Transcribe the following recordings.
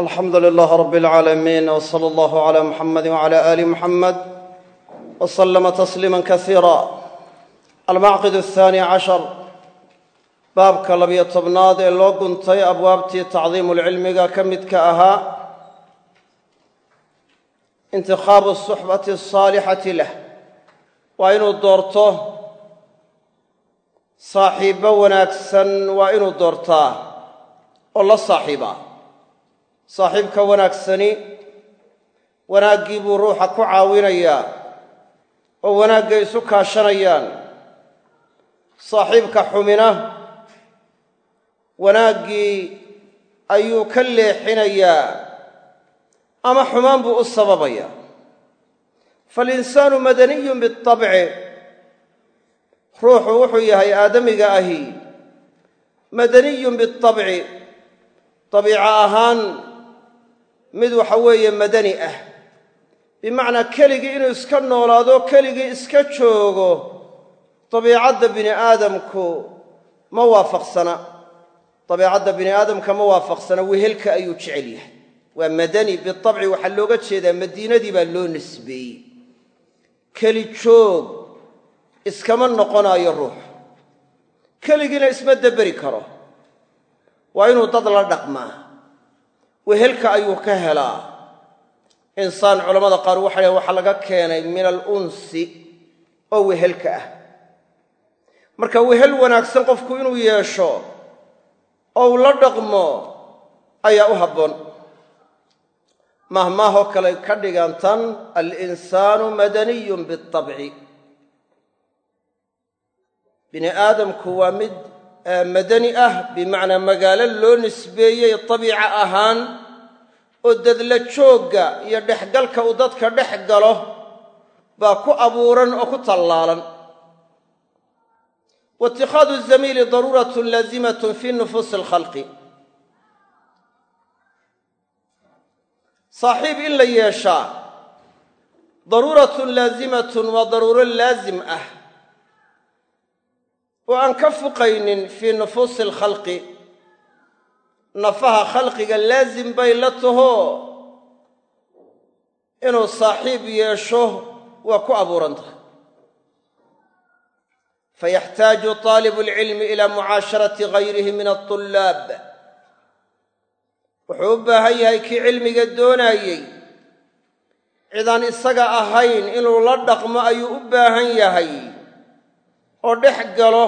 alxamdu اlcaalamiin w sala allahu cla muxamadi wcala ali muxamed w slama tasliima kasiira almacqid ahaani cashar baabka labiyo tobnaad ee loo guntay abwaabtii tacdiimu lcilmiga ka midka ahaa intikhaabu suxbati asaalixati lah waa inuu doorto saaxiibbo wanaagsan waa inuu doortaa oo la saaxiibaa saaxiibka wanaagsani wanaaggii buu ruuxa ku caawinayaa oo wanaagay isu kaashanayaan. Saaxiibka xumina wanaaggii ayuu ka leexinayaa ama xumaan buu u sababayaa falinsaanu madaniyun bitabci ruuxu wuxuu yahay aadamiga ahi. Madaniyun bitabci dabiico ahaan mid waxa weeye madani ah. Bimacnaa keligii inuu iska noolaado keligii iska joogo dabiicadda bini aadamku ma waafaqsana. Dabiicadda bini aadamka ma waafaqsana wehelka ayuu jecel yahay. Waa madani bitabci waxaa looga jeedaa madiinadii baa loo nisbeeyey. Keli joog iskama noqonaayo ruux. Keligiina isma dabberi karo. Waa inuu dad la dhaqmaa wehelka ayuu ka helaa. Insaan culammada qaar waxay dhahen waxaa laga keenay min alunsi oo wehelka ah. Marka wehel wanaagsan qofku inuu yeesho oo la dhaqmo ayaa u habboon. Mahmaahoo kale ka dhigantan alinsaanu madaniyun bitabci. Bini aadamku waa mid madani ah bimacnaa magaalo loo nisbeeyey dabiica ahaan oo dadla joogga iyo dhexgalka uu dadka dhex galo baa ku abuuran oo ku tallaalan. Wa itikhaadu zamiili daruuratun laazimatun fi nufuusi alkhalqi. Saaxiib in la yeeshaa daruuratun laazimatun waa daruuro laazim ah oo aan ka fuqaynin fii nufuusi alkhalqi. Nafaha khalqiga laazim bay la taho. Inuu saaxiib yeesho waa ku abuuran tahay. Fayaxtaaju taalibu alcilmi ilaa mucaasharati gayrihi min alطullaab wuxuu u baahan yahay kii cilmiga doonaayey cidaan isaga ahayn inuu la dhaqmo ayuu u baahan yahay oo dhex galo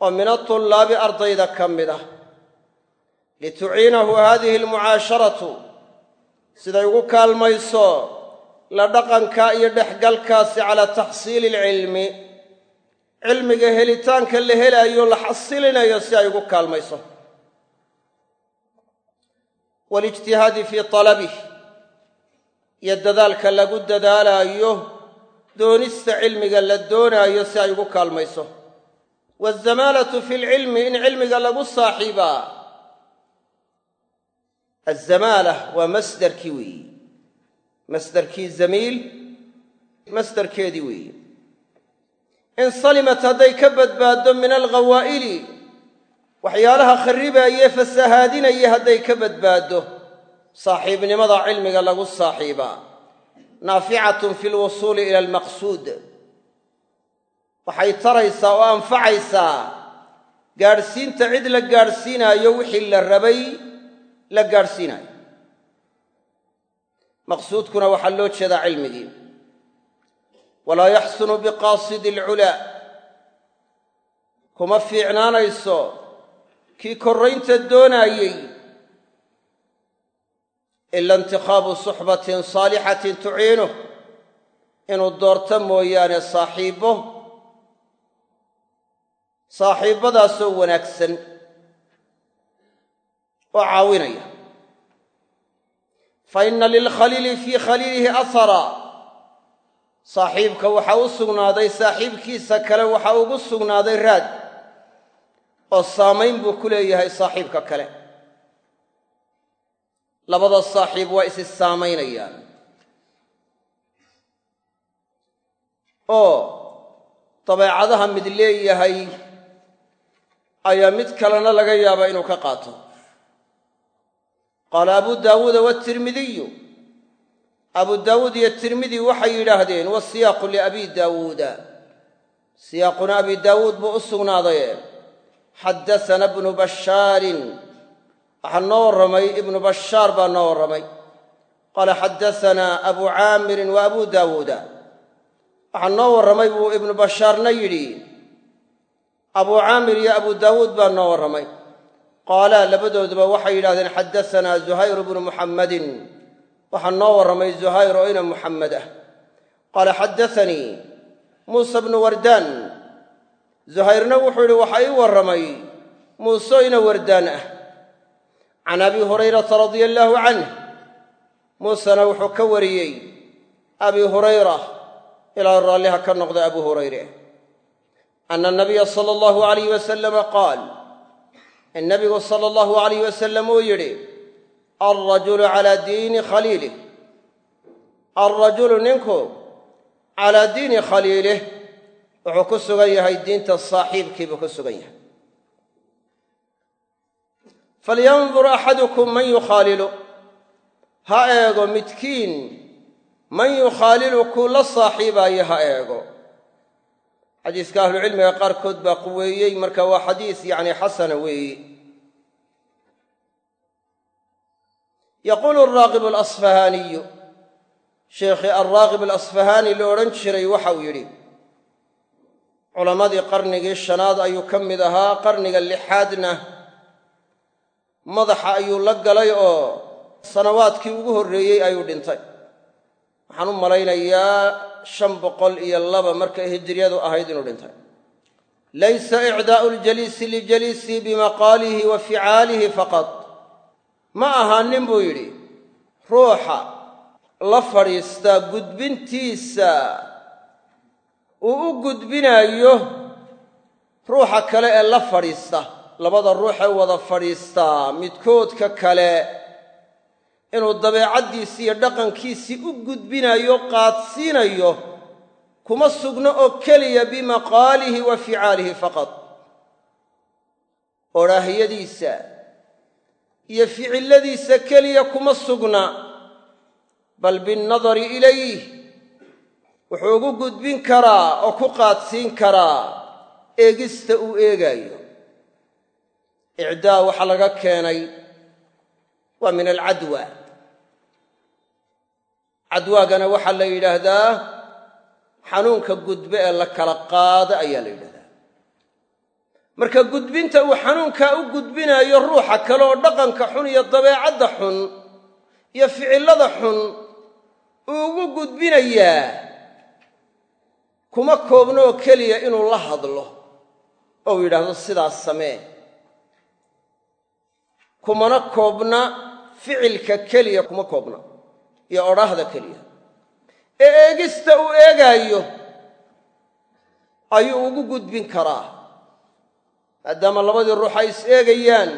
oo min atullaabi ardayda ka mid ah. Lituciinahu haadihi almucaasharatu siday ugu kaalmayso la dhaqanka iyo dhexgalkaasi calaa taxsiili alcilmi cilmiga helitaanka la helaayo la xasilinayo si ay ugu kaalmayso. Walijtihaadi fii talabih iyo dadaalka lagu dadaalaayo doonista cilmiga la doonaayo si ay ugu kaalmayso. Waazamaalatu fi lcilmi in cilmiga lagu saaxiibaa azamaala waa masdarkii weeyi. Masdarkii zamiil masdarkeedii weeyi. In salimat hadday ka badbaaddo min alghawaa'ili waxyaalaha kharribaayee fasahaadinaya hadday ka badbaaddo saaxiibnimada cilmiga lagu saaxiibaa naaficatun fi lwusuuli ila almaqsuud. Waxay taraysaa oo anfacaysaa gaadhsiinta cid la gaadhsiinaayo wixii la rabay la gaadhsiinaayo. Maqsuudkuna waxaa loo jeedaa cilmigii. Walaa yaxsunu biqaasidi alculaa kuma fiicnaanayso kii korraynta doonaayey ila intikhaabu suxbatin saalixatin tuciinuh inuu doorto mooyaane saaxiibbo saaxiibbadaasoo wanaagsan oo caawinaya fa inna lilkhaliili fii khaliilihi ahara saaxiibka waxaa u sugnaaday saaxiibkiisa kale waxaa ugu sugnaaday raad oo saamayn buu ku leeyahay saaxiibka kale labada saaxiib waa isi saamaynayaan. Oo dabeecadaha mid leeyahay ayaa mid kalena laga yaabaa inuu ka qaato. Qaala abu daawuuda waatirmidiyu abu daawuud iyo tirmidi waxay yidhaahdeen wasiyaaqu liabi daawuuda siyaaquna abi daawuud buu u sugnaaday. Xaddasana bnu bashaarin waxaa noo warramay ibnu bashaar baa noo warramay. Qaala xaddasanaa abu caamirin wa abu daawuuda. Waxaa noo warramay buu ibnu bashaarna yidhi abu caamir iyo abu daawuud baa noo warramay. Qaala labadooduba waxay yidhahdeen xaddasanaa zuhayru bnu muxammadin waxaa noo warramay zuhayr oo ina muxammed ah. Qaala xaddasanii muusa bnu wardaan. Zuhayrna wuxuu yidhi waxaa ii warramay muuse ina wardaan ah can abi hurayrata radia allaahu canh muusena wuxuu ka wariyey abi hurayra ilaa raalliha ka noqda abu hurayre ana nabiya sala allahu alayh wasalama qaal in nabigu sala allahu alayh wasalam uu yidhi alrajulu calaa diini khaliilih alrajulu ninku calaa diini khaliilih wuxuu ku sugan yahay diinta saaxiibkiibuu ku sugan yahay falyandur axadukum man yukhaalilu ha eego midkiin man yukhaalilu kuu la saaxiibaayo ha eego xadiiska ahlucilmiga qaarkood baa quweeyey marka waa xadiis yacni xasana weeye yaquulu araaqib alasfahaaniyu sheekhii alraaqib alasfahaani la odhan jiray waxa uu yidhi culammadii qarnigii shanaad ayuu ka mid ahaa qarniga lixaadna madaxa ayuu la galay oo sanawaadkii ugu horreeyey ayuu dhintay. Waxaan u malaynayaa shan boqol iyo laba markay hijriyadu ahayd inuu dhintay. Laysa icdaa'u ljaliisi lijaliisii bimaqaalihi wa ficaalihi faqad ma ahaanin buu yidhi ruuxa la fadhiistaa gudbintiisa uu u gudbinaayo ruuxa kale ee la fadhiista labada ruuxee wada fadhiistaa midkoodka kale. Inuu dabeecaddiisii iyo dhaqankiisii u gudbinayo qaadsiinayo kuma sugno oo keliya bimaqaalihi wa ficaalihi faqad. Odhaahyadiisa iyo ficilladiisa keliya kuma sugna. Bal binnadari ilayh wuxuu ugu gudbin karaa oo ku qaadsiin karaa eegista uu eegaayo icdaa waxaa laga keenay waa min alcadwa. Cadwaagana waxaa la yidhaahdaa xanuunka gudbe ee la kala qaado ayaa la yidhahdaa marka gudbinta uu xanuunkaa u gudbinaayo ruuxa kale oo dhaqanka xun iyo dabeecadda xun iyo ficillada xun uu ugu gudbinayaa kuma koobno oo keliya inuu la hadlo. Ou yidhaahdo sidaas samee kumana koobna ficilka keliya kuma koobna iyo odhaahda keliya. Ee eegista uu eegaayo ayuu ugu gudbin karaa maadaama labadii ruux ay is eegayaan.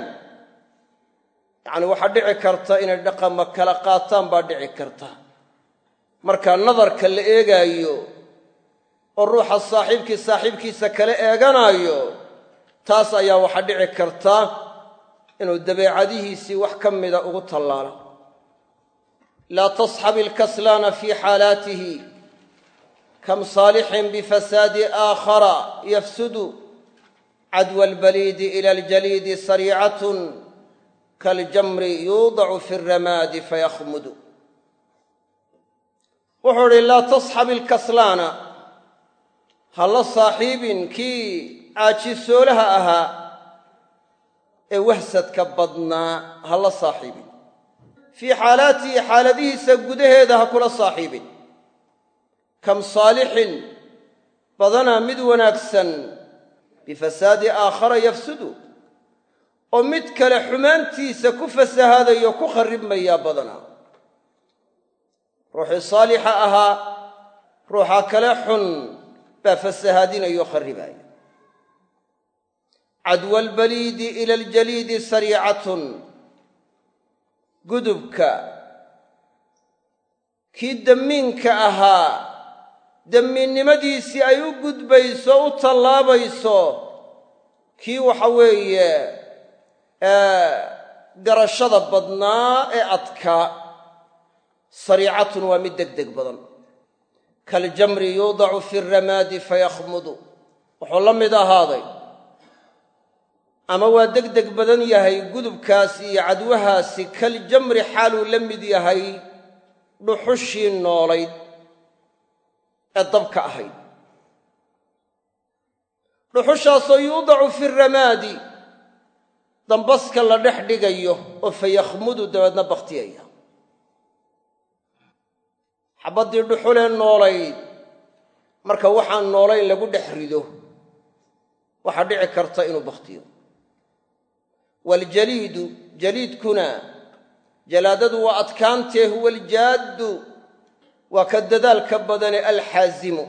Yacni waxaa dhici karta inay dhaqama kala qaataan baa dhici karta. Marka nadarka la eegaayo oo ruuxa saaxiibkii saaxiibkiisa kala eeganaayo taas ayaa waxaa dhici karta inuu dabeecadihiisii wax ka mida ugu tallaalo laa tasxab ilkaslaana fii xaalaatihi kam saalixin bifasaadi aakhara yafsudu cadwa albaliidi ila aljaliidi sariicatun kaaljamri yuudacu fi alramaadi fayakhmudu. Wuxuu idhi laa tasxab ilkaslaana ha la saaxiibin kii caajisoolaha ahaa ee wahsadka badnaa ha la saaxiibin. Fii xaalaatihi xaaladihiisa gudaheeda ha kula saaxiibin. Kam saalixin badanaa mid wanaagsan bifasaadi aakhara yafsudu oo mid kale xumaantiisa ku fasahaadayo ku kharribmayaa badanaa. Ruuxii saalixa ahaa ruuxa kale xun baa fasahaadinayo kharribaaya cadwa albaliidi ila aljaliidi sariicatun. Gudubka. Kii dammiinka ahaa. Dammiinnimadiisii ay u gudbayso u tallaabayso. Kii waxa weeye garashada badnaa ee adkaa sariicatun waa mid deg deg badan. Kaljamri yuudacu fi ramaadi fayakhmudu wuxuu la mid ahaaday ama waa deg deg badan yahay gudubkaas iyo cadwahaasi kaljamri xaaluu la mid yahay dhuxushii noolayd ee dabka ahayd. Dhuxushaasoo yuudacu fi ramaadi dambaska la dhex dhigayo oo fayakhmudu dabeedna bakhtiyaya. Xabaddii dhuxulee noolayd marka waxaan noolayn lagu dhex rido waxaa dhici karta inuu bakhtiyo waljaliidu jaliidkuna jalaadadu waa adkaantee huwa aljaaddu waa ka dadaalka badane alxaasimu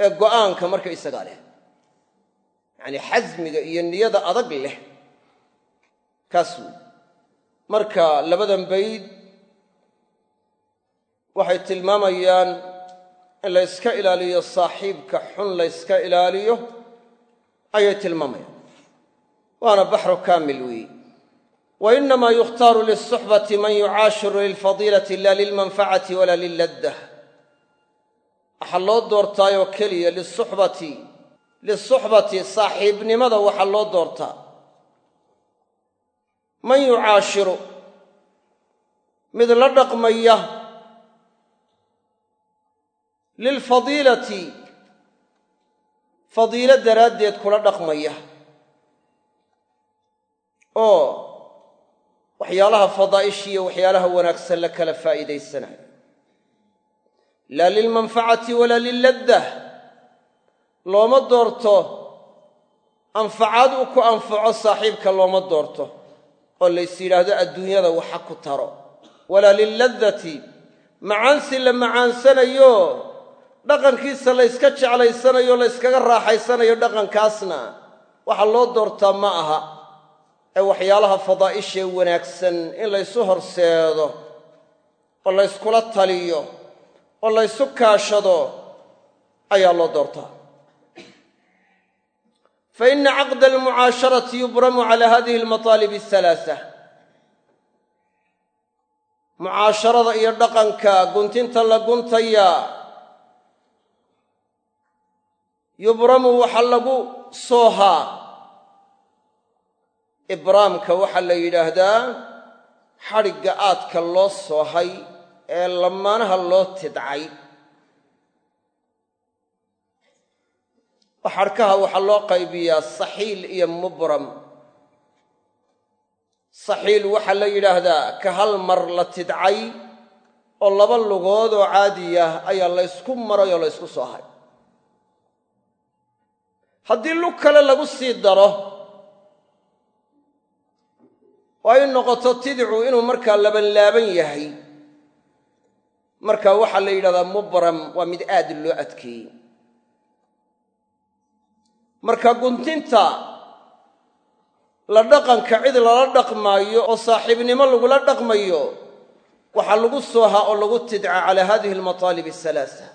ee go'aanka marka isagaa leh. Yacanii xasmiga iyo niyada adag leh. Kaas wey marka labadan bayd waxay tilmaamayaan in la yska ilaaliyo saaxiibka xun la yska ilaaliyo ayay tilmaamayaan waana baxru kaamil weeye wa inamaa yukhtaaru liلsuxbati man yucaashiru lilfadiilati la lilmanfacati wala liladdah waxaa loo doortaayoo keliya lisuxbati lisuxbati saaxiibnimada waxaa loo doortaa. Man yucaashiru mid la dhaqmaya lilfadiilati fadiilo daraaddeed kula dhaqmaya oo waxyaalaha fadaa'ishiiyo waxyaalaha wanaagsan la kala faa'iidaysanayo laa lilmanfacati walaa liladdah looma doorto anfacaad u ku anfaco saaxiibka looma doorto oo lays yidhaahdo adduunyada waxa ku taro. Walaa liladdati macaansi la macaansanayo dhaqankiisa layska jeclaysanayo layskaga raaxaysanayo dhaqankaasna waxa loo doortaa ma aha ee waxyaalaha fadaa'ishee wanaagsan in laysu horseedo oo layskula taliyo oo laysu kaashado ayaa loo doortaa. Fa ina caqda almucaasharati yubramu cala hadihi almataalib alhalaasa mucaasharada iyo dhaqanka guntinta la guntaya yubramu waxaa lagu soohaa ibraamka waxaa la yidhaahdaa xadhigga aadka loo soohay ee lamaanaha loo tidcay. Xadhkaha waxaa loo qaybiyaa saxiil iyo mubram. Saxiil waxaa la yidhaahdaa ka hal mar la tidcay oo laba lugood oo caadiyah ayaa laysku maray oo laysku soohay haddii lug kale lagu sii daro oo ay noqoto tidcu inuu markaa labanlaaban yahay. Marka waxaa la yidhahdaa mubram waa mid aad loo adkeeyey. Marka guntinta la dhaqanka cid lala dhaqmaayo oo saaxiibnimo lagula dhaqmayo waxaa lagu soohaa oo lagu tidca calaa hadihi almataalib asalaasa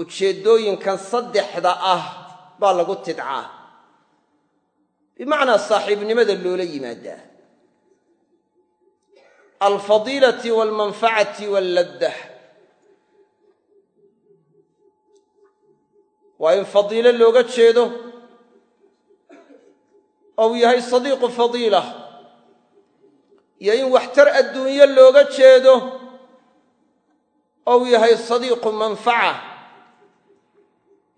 ujeeddooyinkan saddexda ah baa lagu tidcaa bimacnaa saaxiibnimada loola yimaadaa. Alfadiilati walmanfacati walladdah waa in fadiilo looga jeedo ou yahay sadiiqu fadiila. Iyo in waxtar adduunyo looga jeedo ou yahay sadiiqu manfaca.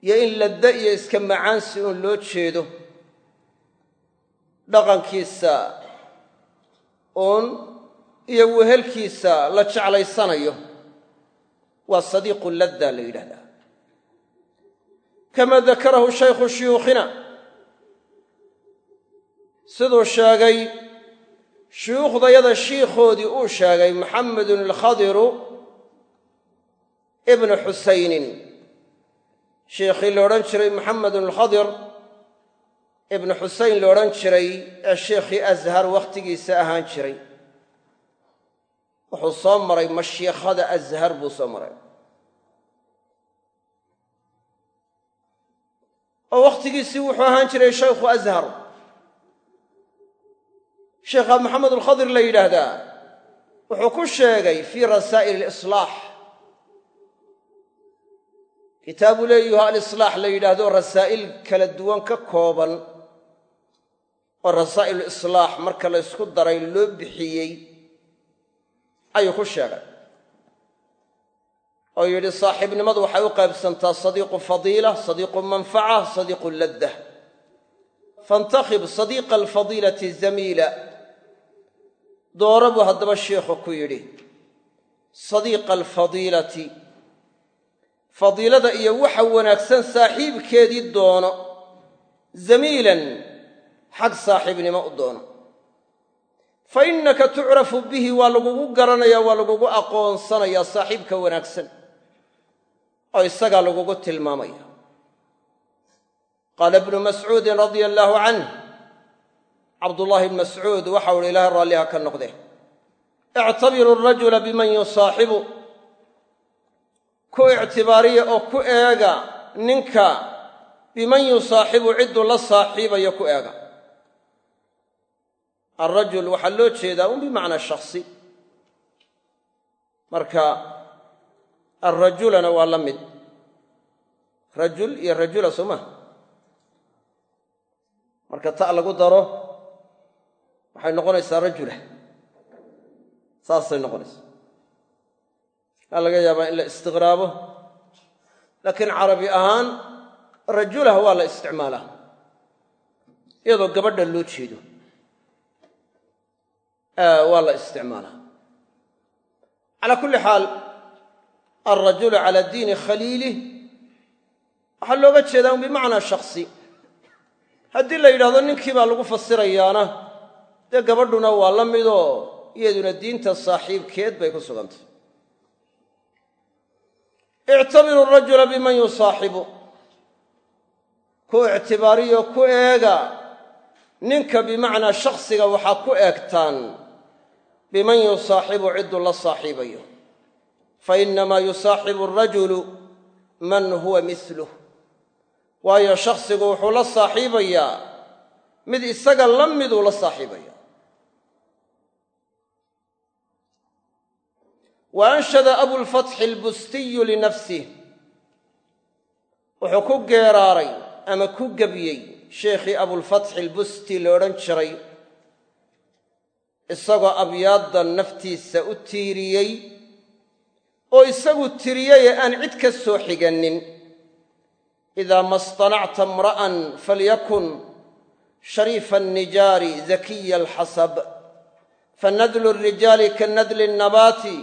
Iyo in ladda iyo iska macaansi uun loo jeedo dhaqankiisa uun iyo wehelkiisa la jeclaysanayo. Waa sadiiqu ladda la yidhahdaa. Kama dakarahu shaykhu shuyuukhina. Siduu sheegay shuyuukhdayada shiikhoodii uu sheegay maxamedun alkhadiru ibnu xusaynin. Sheikhii la odhan jiray maxamedun alkhadir ibnu xusayn la odhan jiray ee sheikhii ashar wakhtigiisa ahaan jiray. Wuxuu soo maray mashiikhada ashar buu soo maray. Oo wakhtigiisii wuxuu ahaan jiray shaykhu ashar sheekha maxamed alkhadir la yidhaahdaa wuxuu ku sheegay fii rasaa'il alislaax. Kitaabu leeyuha alislaax la yidhaahdo rasaa'il kala duwan ka kooban oo rasaa'il islaax marka la ysku daray loo bixiyey ayuu ku sheegay. Oo yidhi saaxiibnimadu waxay u qaybsantaa sadiiqu fadiila sadiiqu manfaca sadiiqu ladda. Faintakhib sadiiqa alfadiilati zamiila. Dooro buu haddaba sheikhu ku yidhi sadiiqa alfadiilati fadiilada iyo waxa wanaagsan saaxiibkeedii doono zamiilan xag saaxiibnimo u doono. Fa innaka tucrafu bihi waa lagugu garanayaa waa lagugu aqoonsanayaa saaxiibka wanaagsan. Oo isagaa lagugu tilmaamaya. Qaala ibnu mascuudin radia allaahu canh cabdullaahi bn mascuud waxau uhi ilaahay raalliha ka noqde ictabiru arajula biman yusaaxibu. Ku ictibaariya oo ku eega ninka biman yusaaxibu cidduu la saaxiibayo ku eega alrajul waxaa loo jeedaa un bimacnaa shakhsi. Marka alrajulana waa la mid. Rajul iyo rajula soo marka ta' lagu daro waxay noqonaysaa rajula. Saasay noqonaysaa. Waxaa laga yaabaa in la istiqraabo. Laakiin carabi ahaan rajulah waa la isticmaalaa. Iyadoo gabadha loo jeedo waa la isticmaalaa calaa kulli xaal alrajulu cala diini khaliilih waxaa looga jeedaa un bimacnaa shakhsi. Haddii la yidhahdo ninkii baa lagu fasirayaana dee gabadhuna waa la midoo iyaduna diinta saaxiibkeed bay ku sugantay. Ictabiru rajula biman yusaaxibu. Ku ictibaariyo ku eega. Ninka bimacnaa shakhsiga waxaa ku eegtaan biman yusaaxibu cidduu la saaxiibayo. Fa innamaa yusaaxibu arajulu man huwa miluh waayo shakhsigu wuxuu la saaxiibayaa mid isaga la miduu la saaxiibaya. Wa anshada abulfatxi albustiyu linafsih wuxuu ku geeraaray ama ku gebiyey sheekhii abulfatxi albusti la odhan jiray isagoo abyaaddan naftiisa u tiiriyey oo isagu tiriyeyee aan cid ka soo xiganin idaa mastanacta imra'an falyakun shariifa alnijaari zakiya alxasab. Fanadlu alrijaali kanadli nadli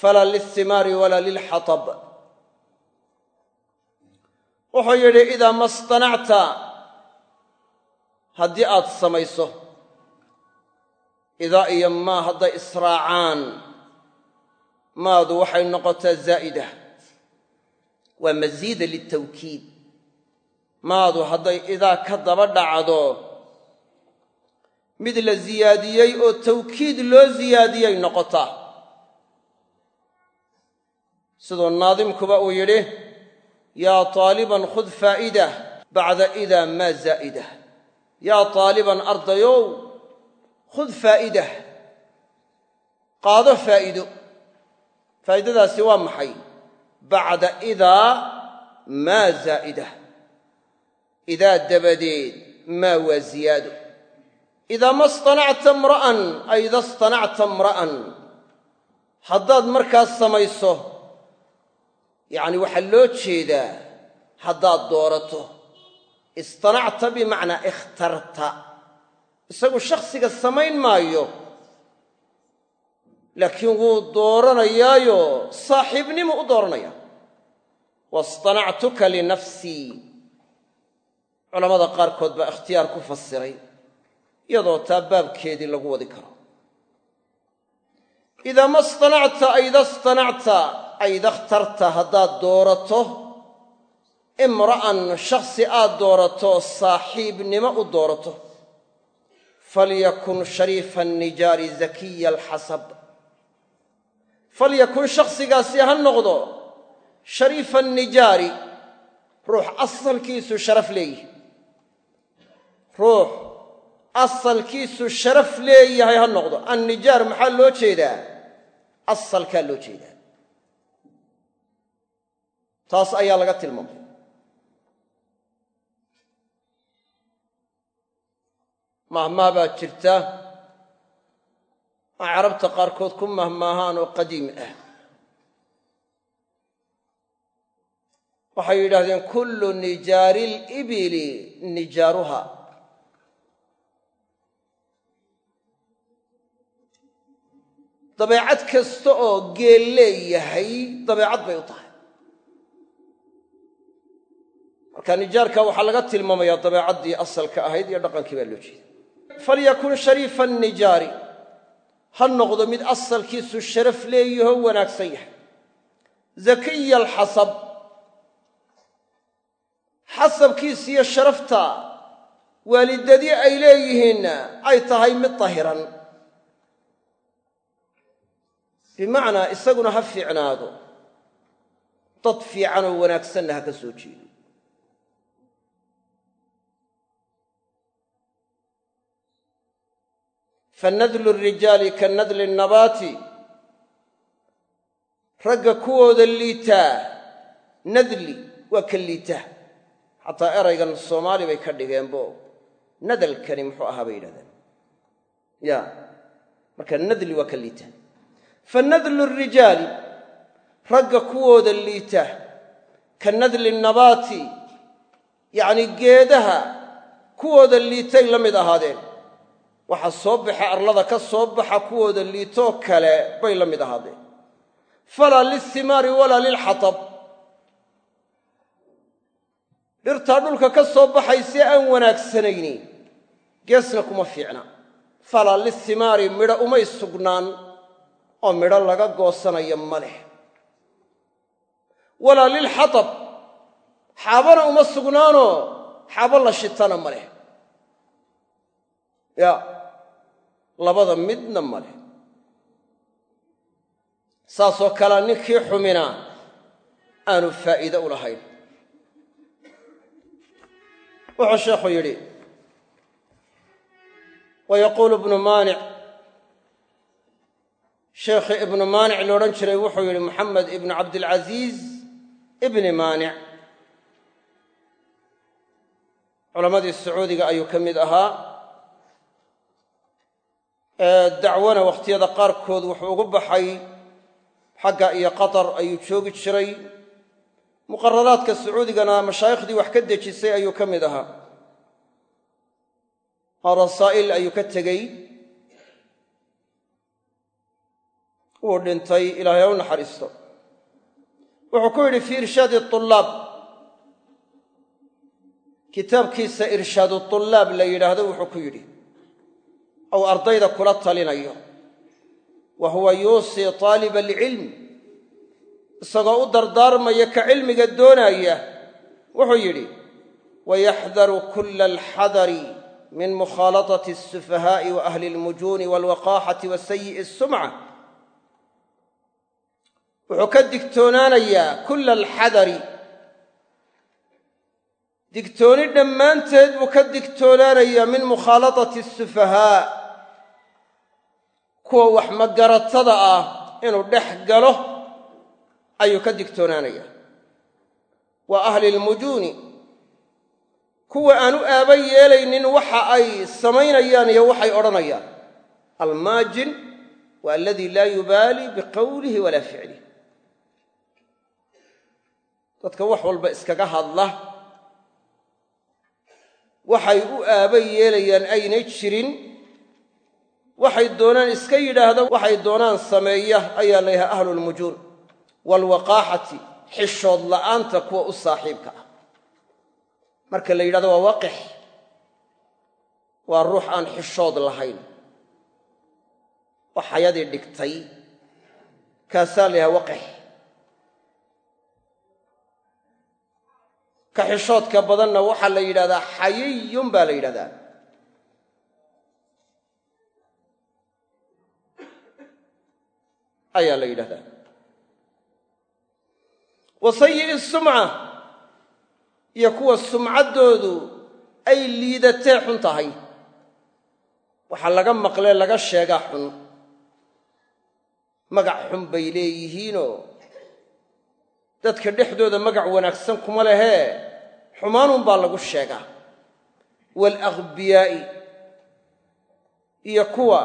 fala falaa wala walaa lilxatab. Wuxuu yidhi idaa mastanacta haddii aad samayso idaa iyo maa hadday israacaan maadu waxay noqotaa zaa'ida. Waa masiida litawkiid. Maadu hadday idaa ka daba dhacdo mid la siyaadiyey oo tawkiid loo siyaadiyey noqotaa. Siduu naadimkuba uu yidhi yaa taaliban khud faa'ida bacda idaa maa zaa'ida. Yaa taaliban ardayow khud faa'ida qaado faa'ido faa'idadaasi waa maxay? Bacda idaa maa zaa'ida. Idaa dabadeed maa waa ziyaado. Idaa ma istanacta imra'an ay ida istanacta imra'an. Haddaad markaas samayso yacni waxaa loo jeedaa haddaad doorato. Istanacta bimacnaa ikhtarta isagu shakhsiga samayn maayo. Laakiin wuu dooranayaayo saaxiibnimu u dooranaya. Wastanactuka linafsii culammada qaarkood baa ikhtiyaar ku fasiray iyadoo taa baabkeedii lagu wadi karo. Idaa ma istanacta ayda istanacta ayda ikhtarta haddaad doorato imra'an shakhsi aad doorato saaxiibnimo u doorato falyakun shariifa annijaari zakiya alxasab falyakun shakhsigaasi ha noqdo shariifa annijaari ruux asalkiisu sharaf leeyihi ruux asalkiisu sharaf leeyahay ha noqdo annijaar maxaa loo jeedaa asalkaa loo jeedaa taas ayaa laga tilmaamay mahmaa baa jirta carabta qaarkood ku mahmaahaan oo qadiim ah. Waxay yidhahdeen kullu nijaari libili nijaaruha. Dabeecad kasta oo geel leeyahay dabeecad bay u tahay. Marka nijaarka waxaa laga tilmaamayaa dabeecaddii asalka ahayd iyo dhaqankii baa loo jeeda falyakun shariifa nijaari ha noqdo mid asalkiisu sharaf leeyahoo wanaagsan yahay zakiya alxasab xasabkiisiyo sharafta waalidadii ay leeyihiinna ay tahay mid tahiran bimacnaa isaguna ha fiicnaado dad fiicanoo wanaagsanna ha ka soo jeedo fanadlu rijaali ka nadli nabaati ragga kuwooda liitaa nadli waa ka liitaa xataa eraygan soomaali bay ka dhigeenbo nadalkani muxuu ahaa bay yidhahdeen ya marka nadli waa ka liitaa fanadlu rijaali ragga kuwooda liita ka nadli nabaati yacni geedaha kuwooda liitay la mid ahaadeen waxa soo baxa arlada ka soo baxa kuwooda liitoo kale bay la mid ahaadeen falaa lilhimaari walaa lilxatab. Dhirtaa dhulka ka soo baxaysee aan wanaagsanayni geesna kuma fiicna. Falaa lilhimaari midho umay sugnaan oo midho laga goosanayo ma leh. Walaa lilxatab xaabana uma sugnaanoo xaabo la shitana ma leh. Ya labada midna ma leh. Saasoo kalea ninkii xuminaa aanu faa'iide u lahayn. Wuxuu sheekhu yidhi wa yaquulu ibnu maanic. Sheekhii ibnu maanic loodhan jiray wuxuu yidhi moxamed ibnu cabdilcasiis ibni maanic. Culammadii sacuudiga ayuu ka mid ahaa dacwana wakhtiyada qaarkood wuxuu ugu baxay xagga iyo qatar ayuu joogi jiray. Muqararaadka sacuudigana mashaayikhdii wax ka dejisay ayuu ka mid ahaa. Oo rasaa'il ayuu ka tegey. Wuu dhintay ilaahay ha u naxariisto. Wuxuu ku yidhi fii irshaadi طulaab kitaabkiisa irshaadu طulaab la yidhaahdo wuxuu ku yidhi ou ardayda kula talinayo. Wa huwa yuusii taaliba alcilmi isagoo u dardaarmaya ka cilmiga doonaya wuxuu yidhi wayaxdaru kula alxadari min mukhaalatati asufahaa'i wa ahli almujuuni waalwaqaaxati wa asumca wuxuu ka digtoonaanayaa kula alxadari. Digtooni dhammaanteed buu ka digtoonaanayaa min mukhaalatati asufahaa kuwa wax magaratada ah inuu dhex galo ayuu ka digtoonaanayaa wa ahli lmujuuni kuwa aan u aaba yeelaynin waxa ay samaynayaan iyo waxay odhanayaan. Almaajin waa aladii laa yubaali biqowlihi walaa ficlih dadka wax walba iskaga hadla waxay u aaba yeelayaan aynay jirin waxay doonaan iska yidhaahda waxay doonaan sameeya ayaa la yidhaha ahlulmujuun waalwaqaaxati xishood la'aanta kuwa u saaxiibka ah. Marka la yidhahdo waa waqix waa ruux aan xishood lahayn. Oo xayadii dhigtay kaasaa la yidhaha waqix ka xishoodka badanna waxaa la yidhahdaa xayiyun baa la yidhahdaa ayaa la yidhahdaa. Wa sayi'i sumca iyo kuwa sumcaddoodu ay liidatee xun tahay. Waxaa laga maqlee laga sheegaa xun. Magac xun bay leeyihiinoo dadka dhexdooda magac wanaagsan kuma lehee xumaanunbaa lagu sheegaa. Waalakhbiyaa'i iyo kuwa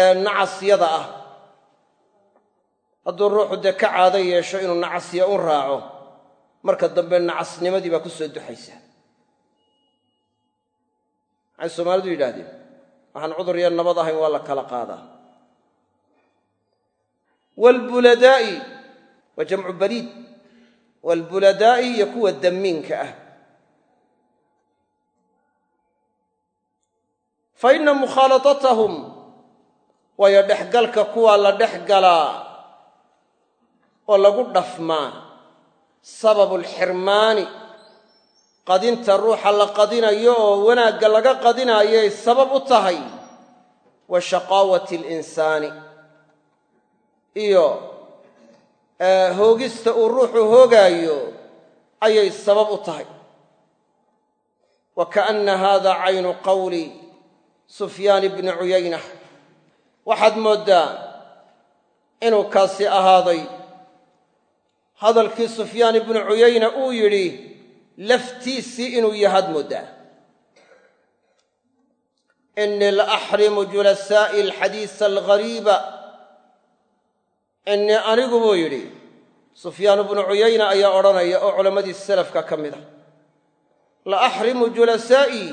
ee nacasyada ah hadduu ruuxu dee ka caado yeesho inuu nacasya un raaco marka dambe nacasnimadii baa ku soo duxaysa. Maxay soomaalidu yidhaahdeen waxaan cudur iyo nabad ahayn waa la kala qaadaa. Waalbuladaa'i waa jamcu baliid. Waalbuladaa'i iyo kuwa dammiinka ah. Fa inna mukhaalatatahum waayo dhexgalka kuwaa la dhex galaa oo lagu dhafmaa. Sababu lxirmaani qadinta ruuxa la qadinayo oo wanaagga laga qadinaayay sabab u tahay wa shaqaawati alinsaani iyo hoogista uu ruuxu hoogaayo ayay sabab u tahay. Wa kaanna haada caynu qawli sufyaan bni cuyayna waxaad mooddaa inuu kaasi ahaaday hadalkii sufyaan ibnu cuyayna uu yidhi laftiisii inuu yahaad mooddaa inii la axrimu julasaa'i alxadiisa alghariiba. Innii anigu buu yidhi sufyaan ibnu cuyayna ayaa odhanaya oo culammadii salafka ka mid a la axrimu julasaa'ii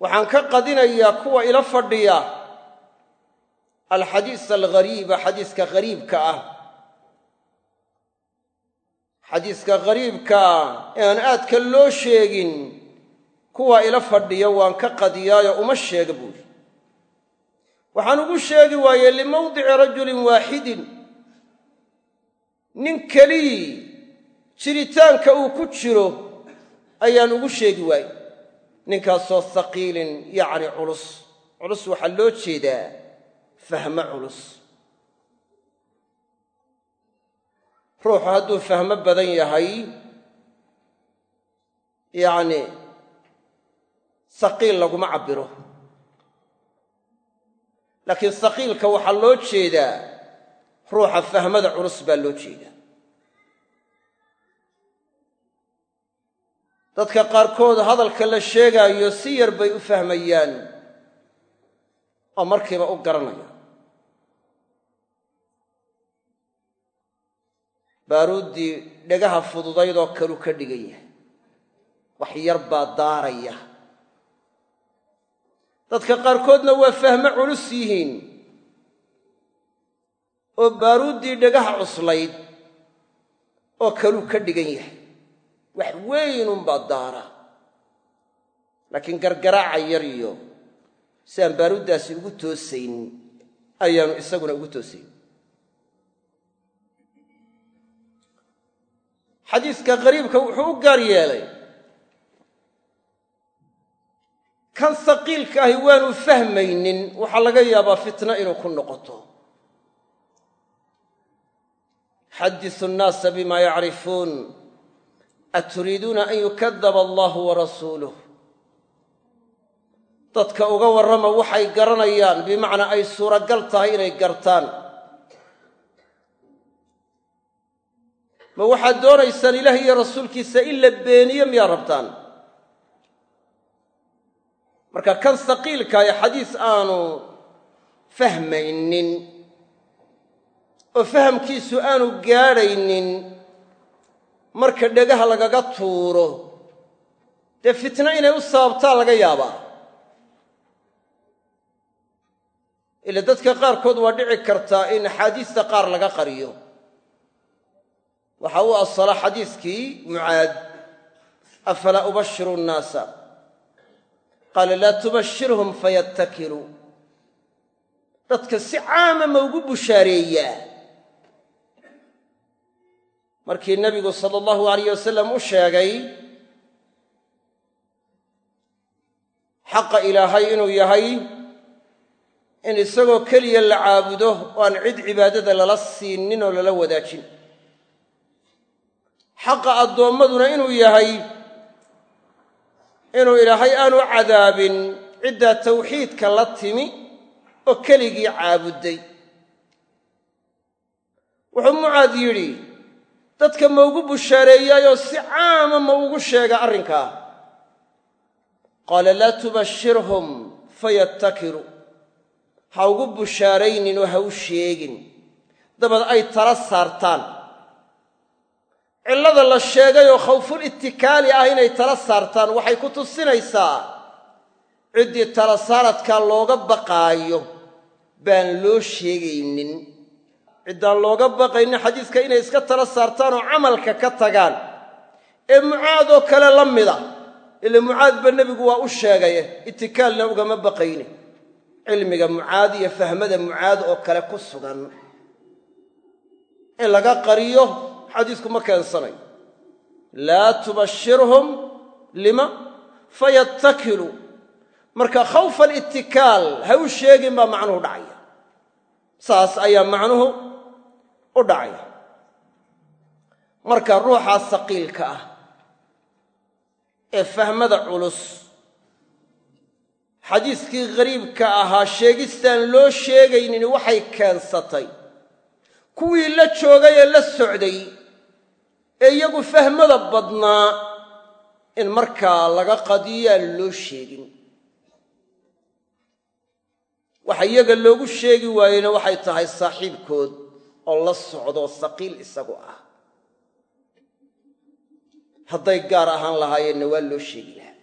waxaan ka qadinayaa kuwa ila fadhiya alxadiis alghariiba xadiiska hariibka ah xadiiska hariibka ah ee aan aadka loo sheegin kuwa ila fadhiya waan ka qadiyaayo uma sheega buuri waxaan ugu sheegi waayey limawdici rajulin waaxidin nin kelii jiritaanka uu ku jiro ayaan ugu sheegi waayey. Ninkaasoo haqiilin yacni culus. Culus waxaa loo jeedaa fahmo culus ruuxu hadduu fahmo badan yahay yacni saqiil laguma cabbiro. Laakiin saqiilka waxaa loo jeedaa ruuxa fahmada culus baa loo jeedaa. Dadka qaarkood hadalka la sheegaayo si yar bay u fahmayaan oo markiiba u garanayaan baaruuddii dhegaha fududaydoo kalu ka dhigan yahay. Wax yar baa daaraya. Dadka qaarkoodna waa fahmo culus yihiin. Oo baaruuddii dhegaha cuslayd oo kaluu ka dhigan yahay. Wax weynunbaa daara. Laakiin gargaraaca yar iyo si aan baaruuddaasi ugu toosayn ayaanu isaguna ugu toosayn xadiiska qariibka wuxuu u gaar yeelay. Kan saqiilka ahi waanu fahmaynin waxaa laga yaabaa fitno inuu ku noqoto. Xadisu nnaasa bima yacrifuun aturiiduuna an yukadaba allahu warasuuluh dadka uga warrama waxay garanayaan bimacnaa ay suuragal tahay inay gartaan ma waxaad doonaysaan ilaah iyo rasuulkiisa in la beeniyo miyaa rabtaan? Marka kan saqiilkaayo xadiis aanu fahmaynin oo fahamkiisu aanu gaadhaynin marka dhegaha lagaga tuuro dee fitno inay u sababtaa laga yaabaa? Ila dadka qaarkood waa dhici kartaa in axaadiista qaar laga qariyo waxaa u asala xadiiskii mucaad afalaa ubashiru nnaasa? Qaala laa tubashirhum fayattakiluu dadka si caama ma ugu bushaareeyaa markii nebigu sala allahu alayh wasalam u sheegay xaqa ilaahay inuu yahay in isagoo keliya la caabudo oo aan cid cibaadada lala siinin oo lala wadaajin xaqa addoommaduna inuu yahay inuu ilaahay aanu cadaabin ciddaa tawxiidka la timi oo keligii caabudday wuxuu mucaad yidhi dadka ma ugu bushaareeyaayoo si caama ma ugu sheega arrinkaa qaala laa tubashirhum fayattakiru. Ha ugu bushaaraynin oo ha u sheegin. Dabad ay tala saartaan cillada la sheegayoo khawful itikaali ah inay tala saartaan waxay ku tusinaysaa ciddii tala saaradkaa looga baqaayo baan loo sheegaynin. Ciddaan looga baqaynin xadiiska inay iska tala saartaan oo camalka ka tagaan. Ee mucaad oo kale la mida. Ila mucaadba nebigu waa u sheegaye itikaalna ugama baqayne cilmiga mucaad iyo fahmada mucaad oo kale ku sugan. In laga qariyo xadiisku ma keensanayo laa tubashirhum lima? Fayattakilu. Marka khawfa alitikaal ha u sheegin baa macnuhu dhacaya. Saas ayaa macnuhu u dhacaya. Marka ruuxaa saqiilka ah ee fahmada culus xadiiskii ghariibka ahaa sheegistaan loo sheegaynin waxay keensatay. Kuwii la joogay ee la socday iyagu fahmada badnaa in markaa laga qadiyaan loo sheegin. Waxa iyaga loogu sheegi waayena waxay tahay saaxiibkood oo la socdoo saqiil isagu ah. Hadday gaar ahaan lahaayeenna waa loo sheegi lahaa.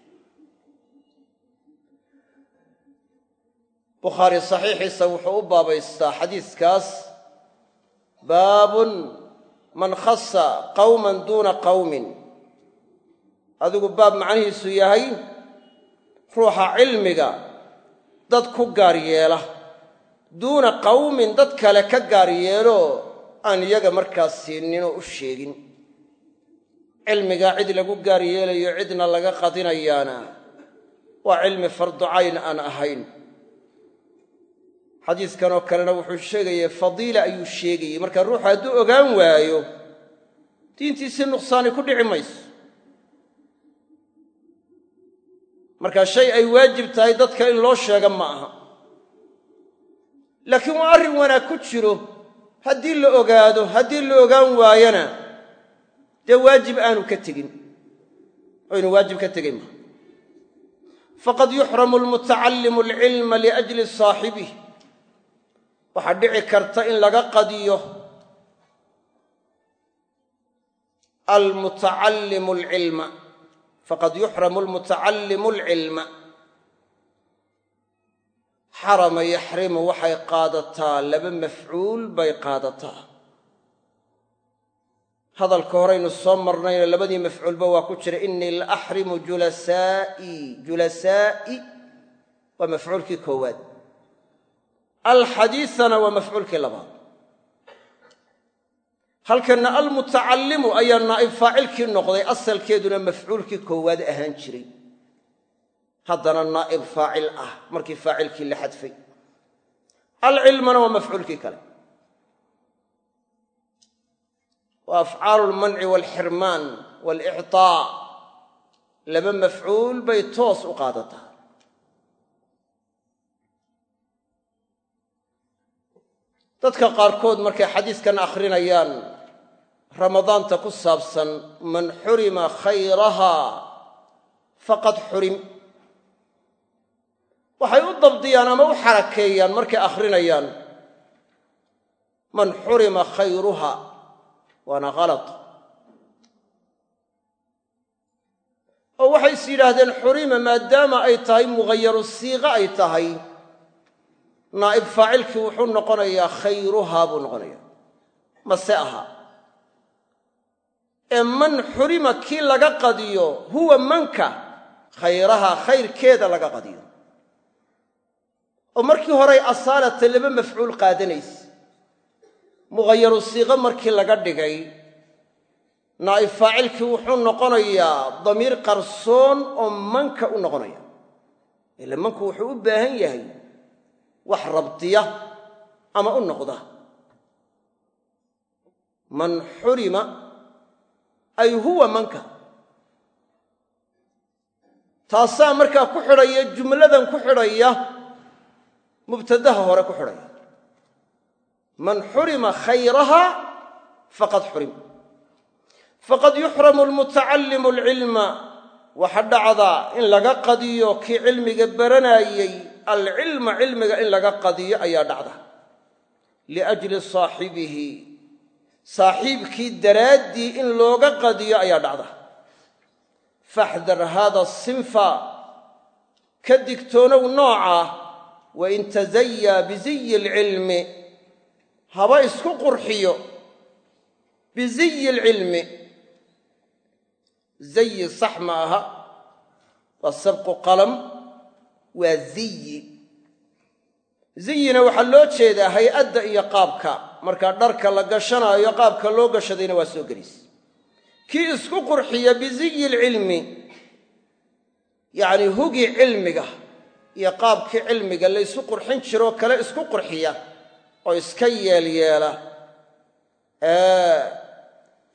Bukhaari saxiixiisa wuxuu u baabaystaa xadiiskaas baabun man khasa qawman duuna qawmin. Adigu baab macnihiisu yahay ruuxa cilmiga dad ku gaar yeela. Duuna qawmin dad kale ka gaar yeeloo aan iyaga markaas siininoo u sheegin. Cilmigaa cid lagu gaar yeelayo cidna laga qadinayaana waa cilmi farducayn aan ahayn xadiiskanoo kalena wuxuu sheegayey fadiila ayuu sheegayey marka ruuxu hadduu ogaan waayo diintiisii nuqsaani ku dhici mayso. Marka shay ay waajib tahay dadka in loo sheega ma aha. Laakiin waa arrin wanaag ku jiro. Haddii la ogaado haddii la ogaan waayana dee waajib aanu ka tegin. Oynu waajib ka ma. Faqad yuxramu almutacallimu alcilma liajli saaxibih waxaa dhici karta in laga qadiyo almutacallimu alcilma. Faqad yuxramu almutacallimu alcilma. Xarama yaxrimu waxay qaadataa laba mafcuul bay qaadataa. Hadalka horeynu soo marnayno labadii mafcuulba waa ku jira inii la axrimu julasaa'i. Julasaa'i waa mafcuulkii koowaad alxadiisana waa mafcuulkii labaad halkanna almutacallimu ayaa naa'ib faacilkii noqday asalkeeduna mafcuulkii koowaad ahaan jiray haddana naa'ib faacil ah markii faacilkii la xadfay alcilmana waa mafcuulkii kale wa afcaalu lmanci waalxirmaan waalictaa laba mafcuul bay toos u qaadataa dadka qaarkood markay xadiiskan akhrinayaan ramadaanta ku saabsan man xurima khayraha faqad xurim. Waxay u dabdiyaan ama u xarakeeyaan markay akhrinayaan man xurima khayruha waana khalad oo waxay is yidhaahdeen xurima maadaama ay tahay mughayaru siiqa ay tahay naa'ib faacilkii wuxuu noqonayaa khayruhaa buu noqonayaa. Mase aha. Ee man xurima kii laga qadiyo huwa manka khayraha khayrkeeda laga qadiyo. Oo markii horey asaalata laba mafcuul qaadanayse mughayaru siiqo markii laga dhigay naa'ib faacilkii wuxuu noqonayaa damiir qarsoon oo manka u noqonaya ila manku wuxuu u baahan yahay wax rabdiya ama u noqda. Man xurima ay huwa manka. Taasaa markaa ku xidhaya jumladan ku xidhaya mubtadaha hore ku xidhaya. Man xurima khayraha faqad xurim. Faqad yuxramu almutacallimu alcilma. Waxa dhacdaa in laga qadiyo kii cilmiga baranaayey alcilma cilmiga in laga qadiyo ayaa dhacda. Liajli saaxibihi. Saaxiibkii daraaddii in looga qadiyo ayaa dhacda. Faxdar haada sinfa. Ka digtoonow nooca wain tazayaa biziyi alcilmi. Haba isku qurxiyo. Biziyi alcilmi. Zayi sax ma aha. Waa sabqu qalam waa ziyi. Ziyina waxaa loo jeedaa hay'adda iyo qaabka. Markaa dharka la gashanaayo qaabka loo gashadayna waa soo gelis. Kii isku qurxiya biziyi alcilmi yacni hugi cilmiga iyo qaabkii cilmiga la ysu qurxin jiroo kale isku qurxiya oo iska yeelyeela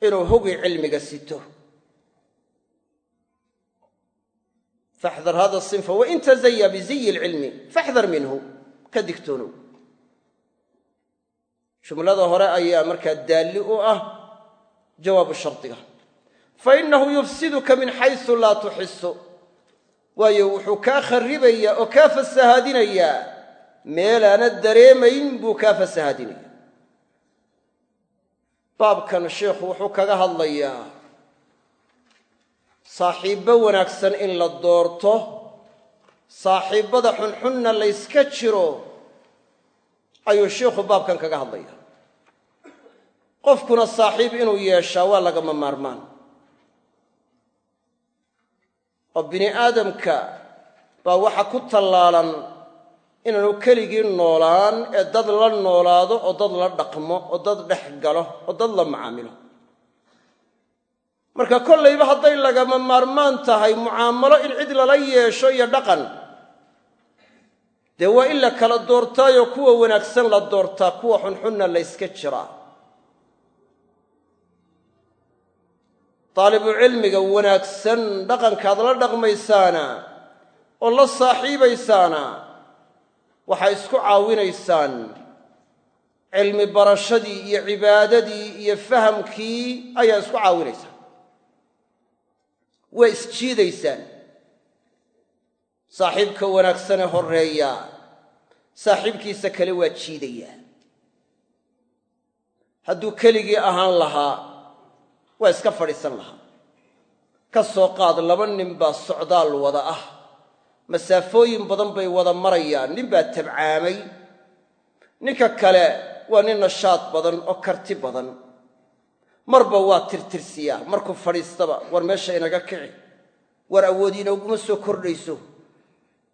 inuu hugi cilmiga sito faxdar hada sinfa wain tazaya biziyi alcilmi faxdar minhu ka digtoonow jumlada hore ayaa markaa daalli u ah jawaabu shardiga. fainahu yufsiduka min xaysu laa tuxisu waayo wuxuu kaa kharribayaa oo kaa fasahaadinayaa meelaana dareemayn buu kaa fasahaadinaya. baabkan sheikhu wuxuu kaga hadlayaa saaxiibbo wanaagsan in la doorto saaxiibbada xunxunna layska jiro ayuu sheikhu baabkan kaga hadlaya qofkuna saaxiib inuu yeeshaa waa lagama maarmaan. Oo bini aadamka baa waxa ku tallaalan inaanu keligii noolaan ee dad la noolaado oo dad la dhaqmo oo dad dhex galo oo dad la macaamilo marka kollayba hadday lagama maarmaan tahay mucaamalo in cid lala yeesho iyo dhaqan dee waa in la kala doortaayoo kuwa wanaagsan la doortaa kuwa xunxunna layska jiraa. Daalibu cilmiga wanaagsan dhaqankaad la dhaqmaysaana oo la saaxiibaysaana waxay isku caawinaysaan cilmi barashadii iyo cibaadadii iyo fahamkii ayaa isku caawinaysaan waa isjiidaysaan saaxiibka wanaagsane horreeya saaxiibkiisa kale waa jiidayaa hadduu keligii ahaan lahaa waa iska fadhiisan lahaa. Ka soo qaad laba nin baa socdaal wada ah. Masaafooyin badan bay wada marayaan. Nin baa tabcaamay. Ninka kale waa nin nashaad badan oo karti badan marba waa tirtirsiyaa markuu fadhiistaba war meesha inaga kici. War awoodi inooguma soo kordhayso.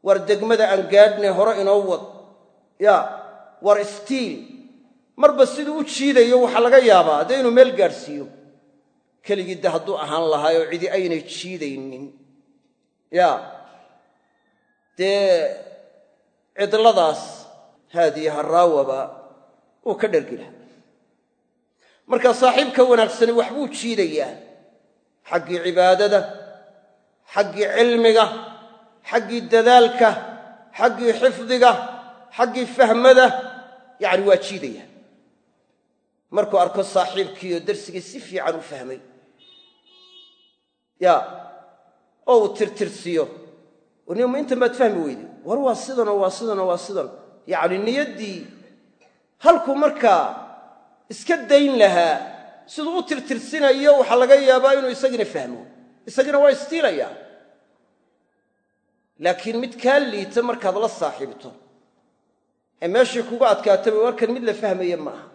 War degmada aan gaadhne hore inoo wad. Ya war istiil. Marba siduu u jiidayo waxaa laga yaabaa dee inuu meel gaadhsiiyo. Keligii de hadduu ahaan lahaayoo cidi aynay jiidaynin. Ya dee cidladaas haadiye haraawaba uu ka dhergi marka saaxiibka wanaagsani waxbuu jiidayaa. Xaggii cibaadada xaggii cilmiga xaggii dadaalka xaggii xifdiga xaggii fahmada yacni waa jiidayaa. Markuu arko saaxiibkiioo darsigii si fiican u fahmay ya oo uu tirtirsiiyo warnima intan baad fahmi weyday war waa sidanoo waa sidanoo waa sidan. Yacni niyaddii halkuu markaa iska dayn lahaa. Siduu u tirtirsinayo waxaa laga yaabaa inuu isagina fahmo. Isagina waa istiilayaa laakiin mid kaa liita markaad la saaxiibto ee meeshii kuga adkaataba warkan mid la fahmaya ma aha.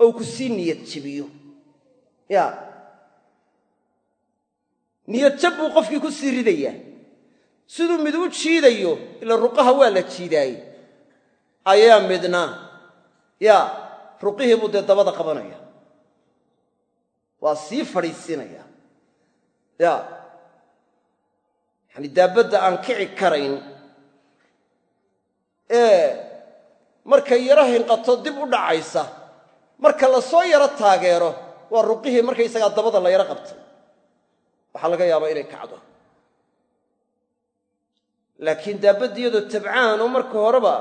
Oo ku sii niyad jebiyo. Ya. Niyad jab buu qofkii ku sii ridayaa. Siduu mid u jiidayo ila ruqaha waa la jiidaaye ayaa midna. Ya ruqihii buu dee dabada qabanaya. Waa sii fadhiisinaya. Ya yacani daabadda aan kici karayn ee markay yaro hinqato dib u dhacaysa marka la soo yaro taageero waa ruqihii markaysagaa dabada la yaro qabtay. Waxaa laga yaabaa inay kacdo. Laakiin daabadda iyadoo tabcaan oo marka horeba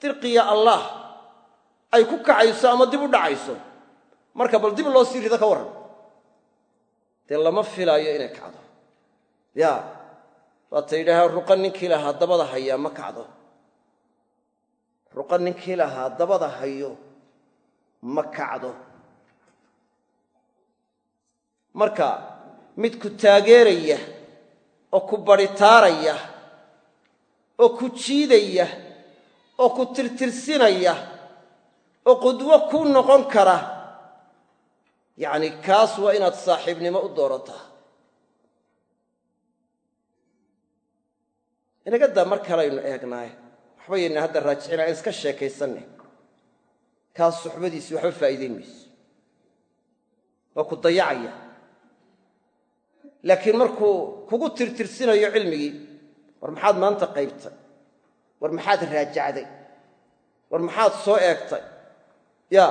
dirqiya allaah ay ku kacayso ama dib u dhacayso. Marka bal dib loo sii rido ka warran. Dee lama filaayo inay kacdo. Ya waata yidhaahaa ruqa ninkii lahaa dabada hayaa ma kacdo. Ruqa ninkii lahaa dabada hayo ma kacdo. Marka mid ku taageeraya oo ku barhitaaraya oo ku jiidaya oo ku tirtirsinaya oo qudwo kuu noqon kara. Yacni kaas waa inaad saaxiibnimo u doorataa inagaddaa mar kalaynu eegnaaye waxba yayna hadda raajicina aan iska sheekaysanay kaas suxbadiisii waxba faa'iidayn mayso. Waa ku dayacaya. Laakiin markuu kugu tirtirsinayo cilmigii war maxaad maanta qaybtay? War maxaad raajacday? War maxaad soo eegtay ya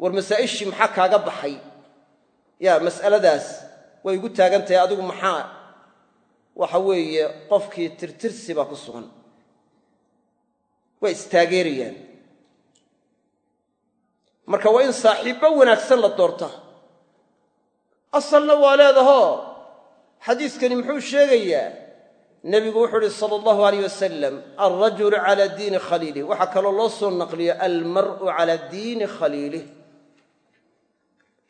war masaa'ishii maxaa kaaga baxay? Ya mas'aladaas way igu taagan tahay adigu maxaa? Waxa weeye qofkii tirtirsi baa ku sugan. Way istaageerayaan. Marka waa in saaxiibbo wanaagsan la doortaa asalna waa leedahoo xadiiskani muxuu sheegayaa nebigu wuxuu uhi sala allahu alayh wasalam alrajulu cala diini khaliilih waxaa kaloo loo soo naqliyo almar'u cala diini khaliilih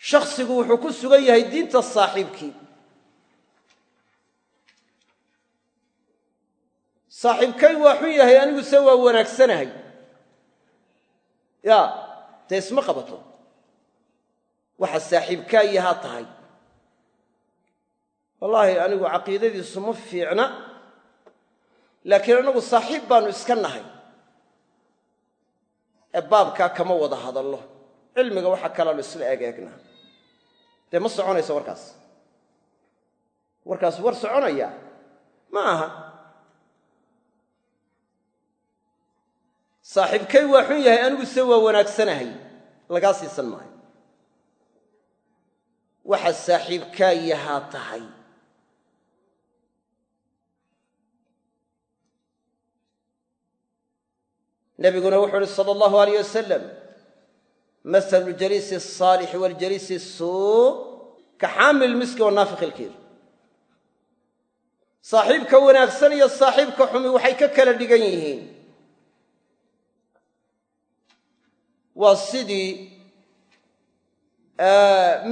shakhsigu wuxuu ku sugan yahay diinta saaxiibkii. Saaxiibkay waa xun yahay anigu se waa wanaagsanahay. Ya dee isma qabato? Waxa saaxiibkaa yahaa tahay. Wallaahi anigu caqiidadiisu ma fiicna laakiin anagu saaxiib baanu iska nahay. Ee baabkaa kama wada hadallo. Cilmiga waxa kalaanu isla egeegnaa dee ma soconayso warkaas? Warkaas war soconaya? Ma aha. Saaxiibkay waa xun yahay anigu se waa wanaagsanahay. Lagaa siisan maayo. Waxa saaxiibkaa yahaa tahay nabiguna wuxuu uhi sala allahu alayh wasalam masalu jaliisi asaalixi waljaliisi suu ka xaamil miski wanaafiq ilkiir saaxiibka wanaagsan iyo saaxiibka xumi waxay ka kala dhigan yihiin. Waa sidii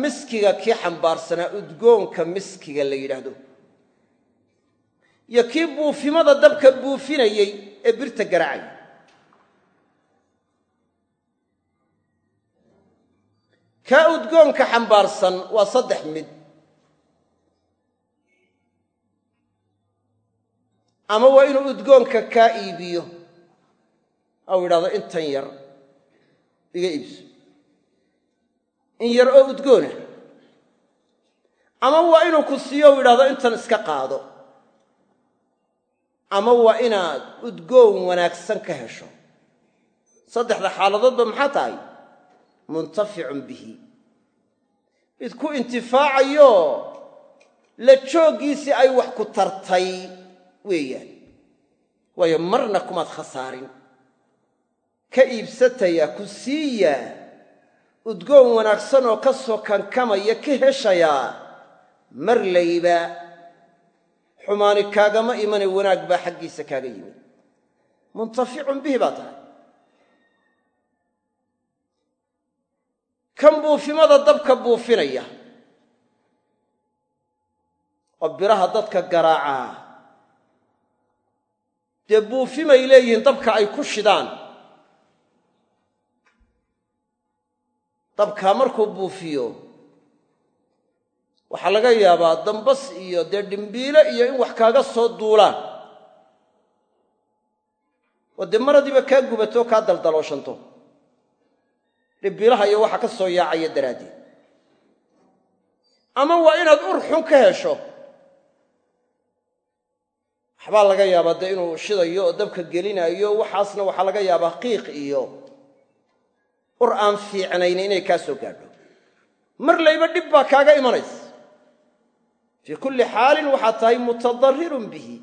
miskiga kii xambaarsanaa udgoonka miskiga la yidhaahdo. Iyo kii buufimada dabka buufinayey ee birta garaacay kaa udgoonka xambaarsan waa saddex mid. Ama waa inuu udgoonka kaa iibiyo. Ou yidhahdo intan yar. Iga iibso. In yar oo udgoona. Ama waa inuu ku siiyo u yidhahdo intan iska qaado. Ama waa inaad udgoon wanaagsan ka hesho. Saddexda xaaladoodba maxaa tahay muntaficun bihi. Mid ku intifaacayo la jooggiisii ay wax ku tartay weeyaan. Waayo marna kumaad khasaarin. Ka iibsataya ku siiya udgoon wanaagsan oo ka soo kankamaya ka heshayaa mar layba xumaani kaagama imane wanaag baa xaggiisa kaaga yimid. Muntaficun bihi baa tahay kan buufimada dabka buufinaya oo biraha dadka garaacaa. Dee buufimay leeyihiin dabka ay ku shidaan. Dabkaa markuu buufiyo waxaa laga yaabaa dambas iyo dee dhimbiile iyo in wax kaaga soo duulaan oo dee maradiiba kaa gubato kaa daldalooshanto dhimbiilaha iyo waxa ka soo yaacaya daraaddeed. Ama waa inaad ur xun ka hesho. Waxbaa laga yaabaa dee inuu shidayo oo dabka gelinayo waxaasna waxaa laga yaabaa qiiq iyo ur aan fiicnayn inay kaa soo gaadho. Mar layba dhib baa kaaga imanaysa fii kulli xaalin waxaad tahay mutadarrirun bihi.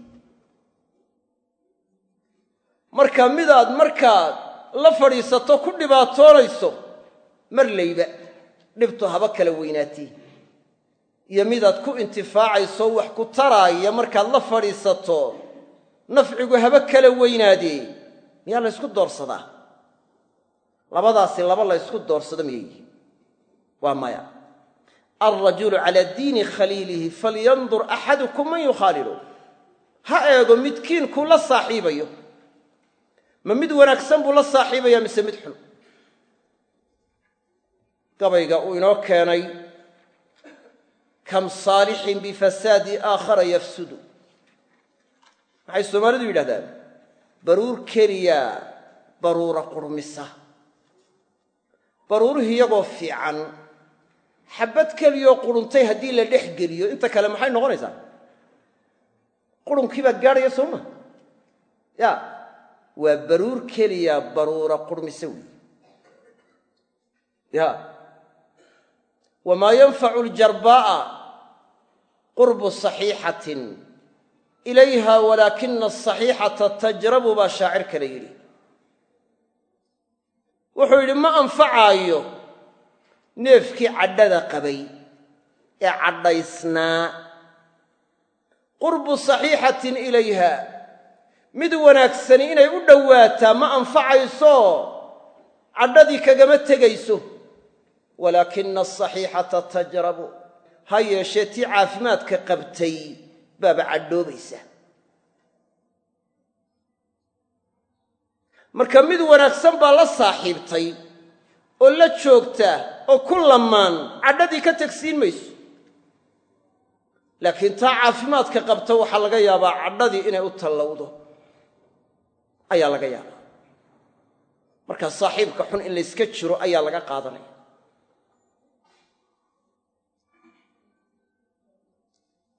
Marka midaad markaad la fadhiisato ku dhibaatoonayso mar layba dhibtu haba kala weynaatee iyo midaad ku intifaacayso wax ku taraaya markaad la fadhiisato nafcigu haba kala weynaadee miyaa la ysku doorsadaa? Labadaasi laba la ysku doorsado miyay? Waa maya. Alrajulu calaa diini khaliilihi falyandur axadukum man yukhaalilu. Ha eego midkiin kuu la saaxiibayo. Ma mid wanaagsan buu la saaxiibaya mise mid xun gabayga uu inoo keenay kam saalixin bifasaadi aakhara yafsudu. Maxay soomaalidu yidhahdaan? Baruur keliya baruura qurmisa. Baruuruhi iyagoo fiican xabbad keliyoo quruntay haddii la dhex geliyo inta kale maxay noqonaysaa? Qurunkii baa gaadhaya soo ma ya waa baruur keliya baruura qurmise wey ya wamaa yanfacu ljarbaa'a qurbu saxiixatin ilayha walaakina asaxiixata tajrabu baa shaacir kale yidhi wuxuu yidhi ma anfacaayo neefkii cadhada qabay ee cadhaysnaa qurbu saxiixatin ilayha mid wanaagsani inay u dhowaataa ma anfacayso cadhadii kagama tegayso walaakina asaxiixata tajrabu ha yeeshee tii caafimaadka qabtay baaba cadhoobaysa marka mid wanaagsan baa la saaxiibtay oo la joogta oo ku lamaan cadhadii ka tegsiin mayso laakiin taa caafimaadka qabta waxaa laga yaabaa cadhadii inay u tallowdo ayaa laga yaabaa marka saaxiibka xun in layska jiro ayaa laga qaadanaya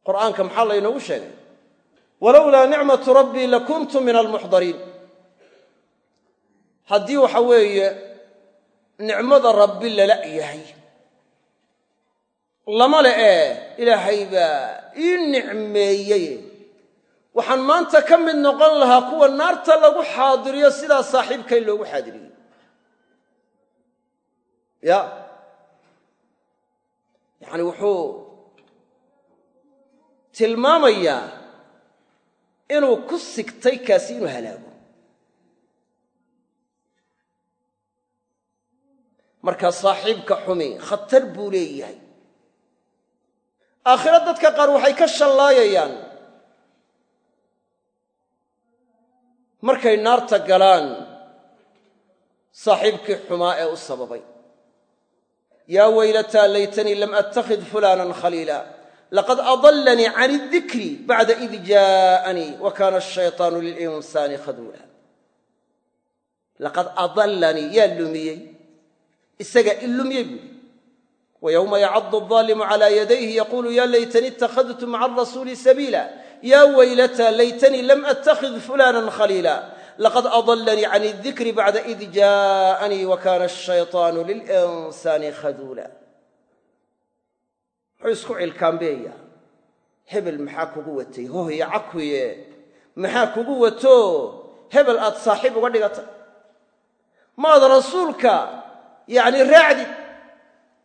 qur'aanka maxaa laynoogu sheegay? Walowlaa nicmatu rabbii lakuntu min almuxdariin. Haddii waxa weeye nicmada rabbi lala yahay lama le ee ilaahay baa ii nicmeeyey waxaan maanta ka mid noqon lahaa kuwa naarta lagu xaadiriyo sidaa saaxiibkay loogu xaadiriyey. Ya. Yacani wuxuu tilmaamayaa inuu ku sigtay kaasi inuu halaago. Markaa saaxiibka xumi khatar buu leeyahay. Aakhiro dadka qaar waxay ka shallaayayaan. Markay naarta galaan saaxiibkii xumaa ee u sababay. Yaa weylataa laytanii lam attakhid fulaanan khaliila laqad adallanii can idikri bacda id jaa'anii wa kaana ashaytaanu lilinsaani khaduula laqad adallanii yaa lumiyey isaga ilumiyey buuhi wa yowma yacadu aldaalimu calaa yadayhi yaquulu ya laytanii ittakhadtu maca arasuuli sabiila ya weylataa laytanii lam attakhid fulaanan khaliila laqad adallanii can idikri bacda id jaa'anii wa kaana ashaytaanu lilinsaani khaduula muxuu isku cilkaambeeyaa hebel maxaa kugu watay? Hohya cakuye maxaa kugu wato? Hebel aad saaxiib uga dhigatay maad rasuulka yacni raacdid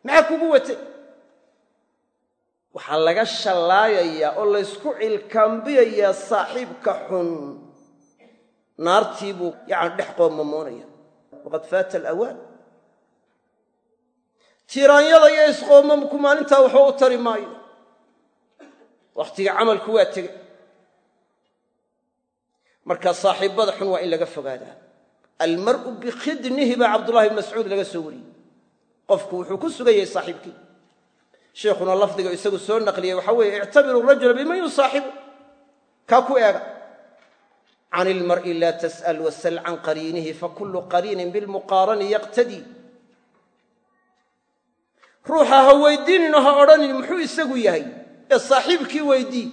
maxaa kugu watay? Waxaa laga shallaayayaa oo laysku cilkaambiyayaa saaxiibka xun. Naartii buu yacni dhex qoomamoonaya waqad faata alawaan tiiraanyada iyo isqoomamku maalintaa waxba u tari maayo. Wakhtiga camalku waa tegey marka saaxiibbada xun waa in laga fogaadaa almar'u bikhidnihi baa cabdullahi bn mascuud laga soo wariyey. Qofku wuxuu ku sugan saaxiibkii sheikhuna lafdiga isagu soo naqliyey waxaa weeye ictabiru rajula biman yusaaxibu. Kaa ku eega. Can ilmar'i laa tas'al wasal can qariinihi fakulu qariinin bilmuqaarani yaqtadii ruuxa ha weydiinino ha odhanin muxuu isagu yahay? Ee saaxiibkii weydii.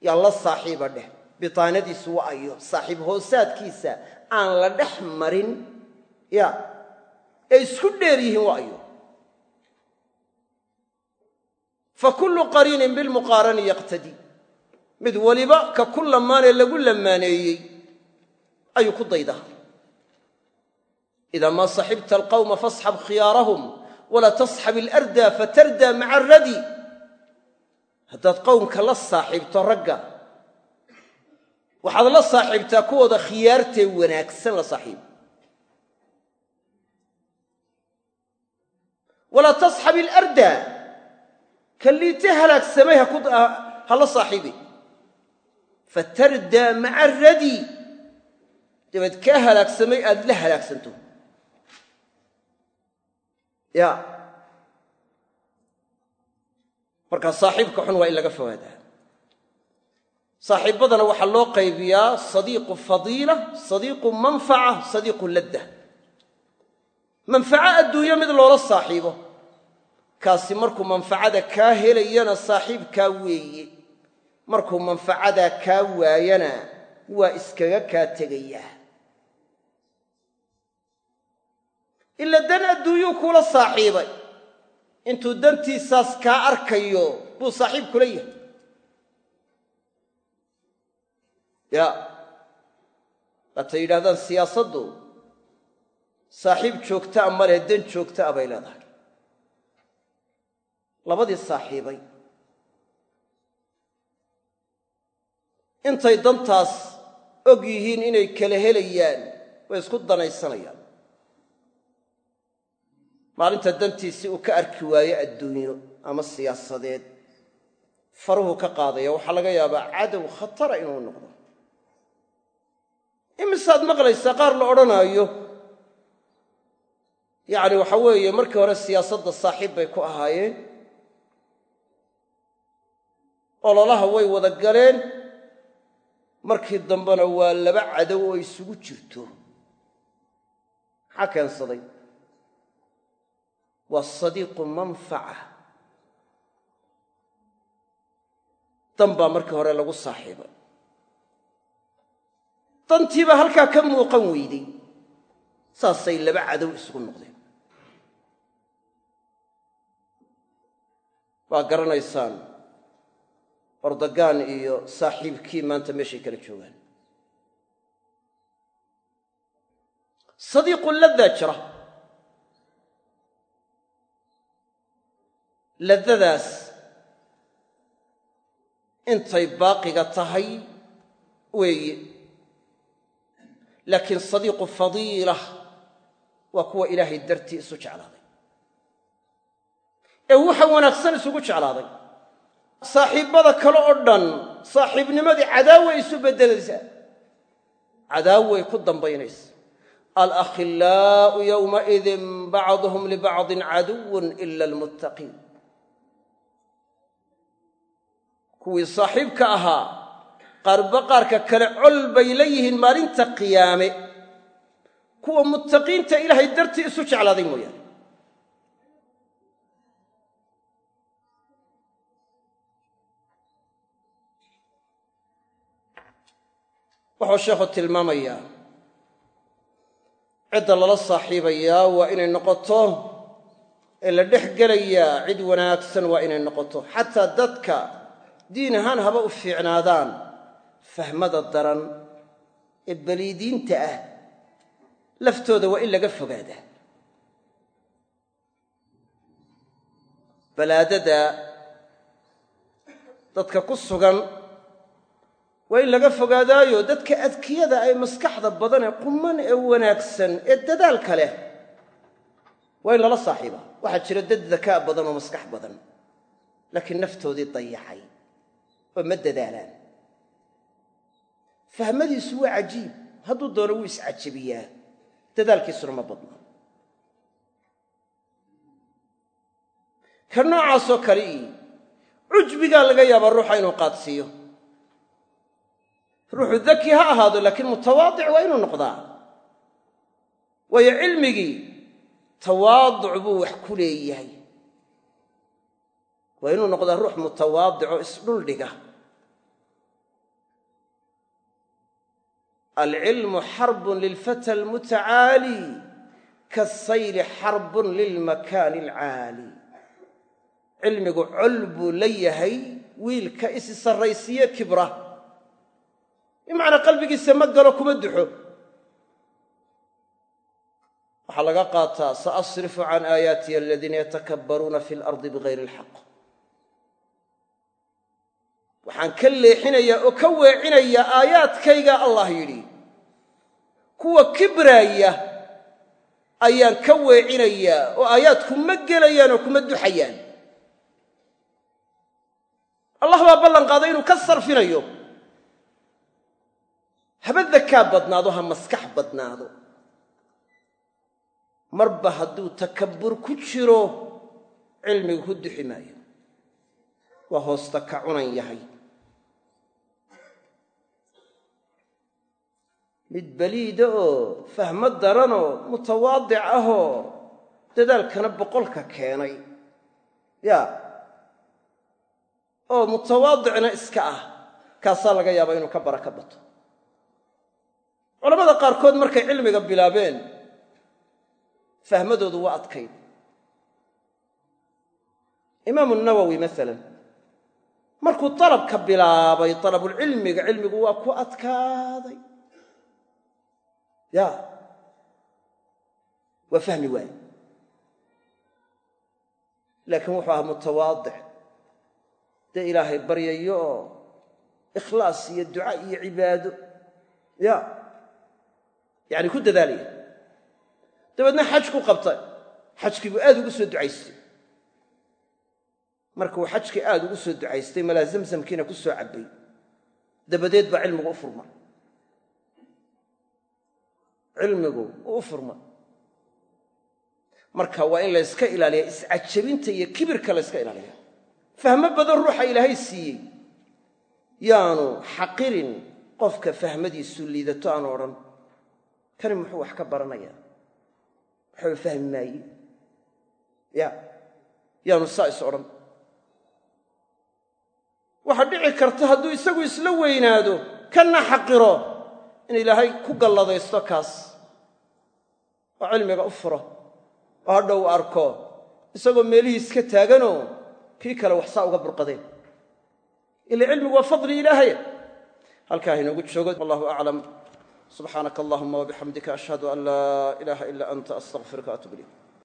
Yaa la saaxiiba dheh. Bitaanadiisu wa ayo saaxiib hoosaadkiisa aan la dhex marin. Ya ee isku dheer yihiin wa ayo. Fa kullu qariinin bilmuqaarani yaqtadii mid weliba ka ku lamaanee lagu lamaaneeyey ayuu ku daydaa idaa maa saxibta walaa tasxab ilarda fatardaa maca aradi haddaad qowmka la saaxiibto ragga waxaad la saaxiibtaa kuwooda khiyaartee wanaagsan la saaxiib walaa tasxab ilarda ka liite halaagsamay ha la saaxiibi fatardaa maca aradi dabeed kaa halaagsamay aad la halaagsanto ya. Markaa saaxiibka xun waa in laga fogaadaa saaxiibbadana waxaa loo qaybiyaa sadiiqu fadiila sadiiqu manfaca sadiiqu ladda. Manfaco adduunyo mid loola saaxiibo. Kaasi markuu manfacada kaa helayana saaxiibkaa weeye. Markuu manfacadaa kaa waayana waa iskaga kaa tegayaa ila dan adduunyuu kula saaxiibay. Intuu dantiisaas kaa arkayo buu saaxiib kula yahay. Ya waatay yidhahdaan siyaasaddu saaxiib joogtaa ma leh dan joogta a bay leedahay. Labadii saaxiibay. Intay dantaas og yihiin inay kala helayaan way isku danaysanayaan maalinta dantiisii uu ka arki waayo adduunyo ama siyaasadeed faruhu ka qaadaya. Waxaa laga yaabaa cadow khatara inuu noqdo. Imisaad maqlaysaa qaar la odhanaayo. Yacni waxa weeye markii hore siyaasadda saaxiib bay ku ahaayeen. Ololaha way wada galeen. Markii dambena waa laba cadow oo isugu jirto. Maxaa keensaday waa sadiiqu manfaca dan baa markii hore lagu saaxiibay dantiibaa halkaa ka muuqan weyday saasay laba cadow isugu noqdeen waa garanaysaan ordogaan iyo saaxiibkii maanta meeshay kala joogaan sadiiqu laddaa jira laddadaas intay baaqiga tahay weeye. Laakiin sadiiqu fadiila waa kuwa ilaahay dartii isu jeclaaday. Ee waxa wanaagsan isugu jeclaaday. Saaxiibbada kale oo dhan saaxiibnimadii cadaaway isu beddelaysaa cadaaway ku dambaynaysa. Alakhillaa'u yowmaidin bacduhum libacdin caduwun ila almuttaqiin kuwii saaxiibka ahaa qaarba qaarka kale col bay la yihiin maalinta qiyaame. Kuwa muttaqiinta ilaahay dartii isu jeclaaday mooyaane. Wuxuu sheekhu tilmaamayaa cidda lala saaxiibayaa waa inay noqoto ee la dhex gelayaa cid wanaagsan waa inay noqoto. Xataa dadka diin ahaan haba u fiicnaadaan fahmada daran ee baliidiinta ah. Laftooda waa in laga fogaadaa. Balaadada dadka ku sugan waa in laga fogaadaayo dadka adkiyada ay maskaxda badan ee quman ee wanaagsan ee dadaalka leh. Waa in lala saaxiibaa waxaa jira dad dakaa badan oo maskax badan laakiin naftoodii dayacay oo ma dadaalaan. Fahmadiisu waa cajiib. Hadduu doono wuu iscajabiyaa dadaalkiisuna ma badna ka noocaasoo kale ii cujbigaa laga yaabaa ruuxa inuu qaadsiiyo. Ruuxu daki ha ahaado laakiin mutawaadic waa inuu noqdaa. Waayo cilmigii tawaaduc buu wax ku leeyahay waa inuu noqdaa ruux mutawaadicoo isdhuldhiga alcilmu xarbun lilfata almutacaali kaasayli xarbun lilmakaani alcaali cilmigu col buu la yahay wiilka isi sarraysiiye kibra. Bimacnaa qalbigiisa ma galo kuma duxo. Waxaa laga qaataa saasrifu can aayaatiya aladiina yatakabbaruuna fi lardi bigayri alxaq waxaan ka leexinayaa oo ka weecinayaa aayaadkayga allah yidhi. Kuwa kibraaya ayaan ka weecinayaa oo aayaadku ma gelayaan oo kuma duxayaan. Allah baa ballan qaaday inuu ka sarfinayo. Haba dakaa badnaado ha maskax badnaado. Marba hadduu takabbur ku jiro cilmiga ku duxi maayo. Waa ka cunan yahay mid baliida oo fahmo daranoo mutawaadic ahoo dadaalkana boqolka keenay. Yaa oo mutawaadicna iska ah kaasaa laga yaabaa inuu ka baraka bato. Culamada qaarkood markay cilmiga bilaabeen fahmadoodu waa adkayd. Imaamu nawowi maalan markuu dalabka bilaabay dalabulcilmiga cilmigu waa ku adkaaday ya waa fahmi waaye laakiin wuxuu ahaa mutawaadic dee ilaahay baryayo oo ikhlaas iyo duca iyo cibaado ya yacani ku dadaalaya dabeedna xaj ku qabtay xajkii buu aad ugu soo ducaystay markuu xajkii aad ugu soo ducaystay malaa zamsamkiina ku soo cabbay dabadeed baa cilmigu u furma cilmigu uu u furma. Marka waa in layska ilaaliya iscajabinta iyo kibirka layska ilaaliya fahmo badan ruuxa ilaahay siiyey. Yaanu xaqirin qofka fahmadiisu liidato aanu odhan. Kani muxuu wax ka baranayaa? Waxba fahmi maaye ya yaanu saa is odhan. Waxaa dhici karta hadduu isagu isla weynaado kana xaqiro in ilaahay ku galladaysto kaas. Oo cilmiga u furo. Oo hadhow u arko. Isagoo meelihiis ka taaganoo kii kale wax saa uga burqadeen. Ila cilmigu waa fadli ilaahay. Halkaa inoogu joogo. Wallahu aclam subxaanaka allahuma wabixamdika ashhadu an laa ilaaha ila anta astaqfiruka atub ilayk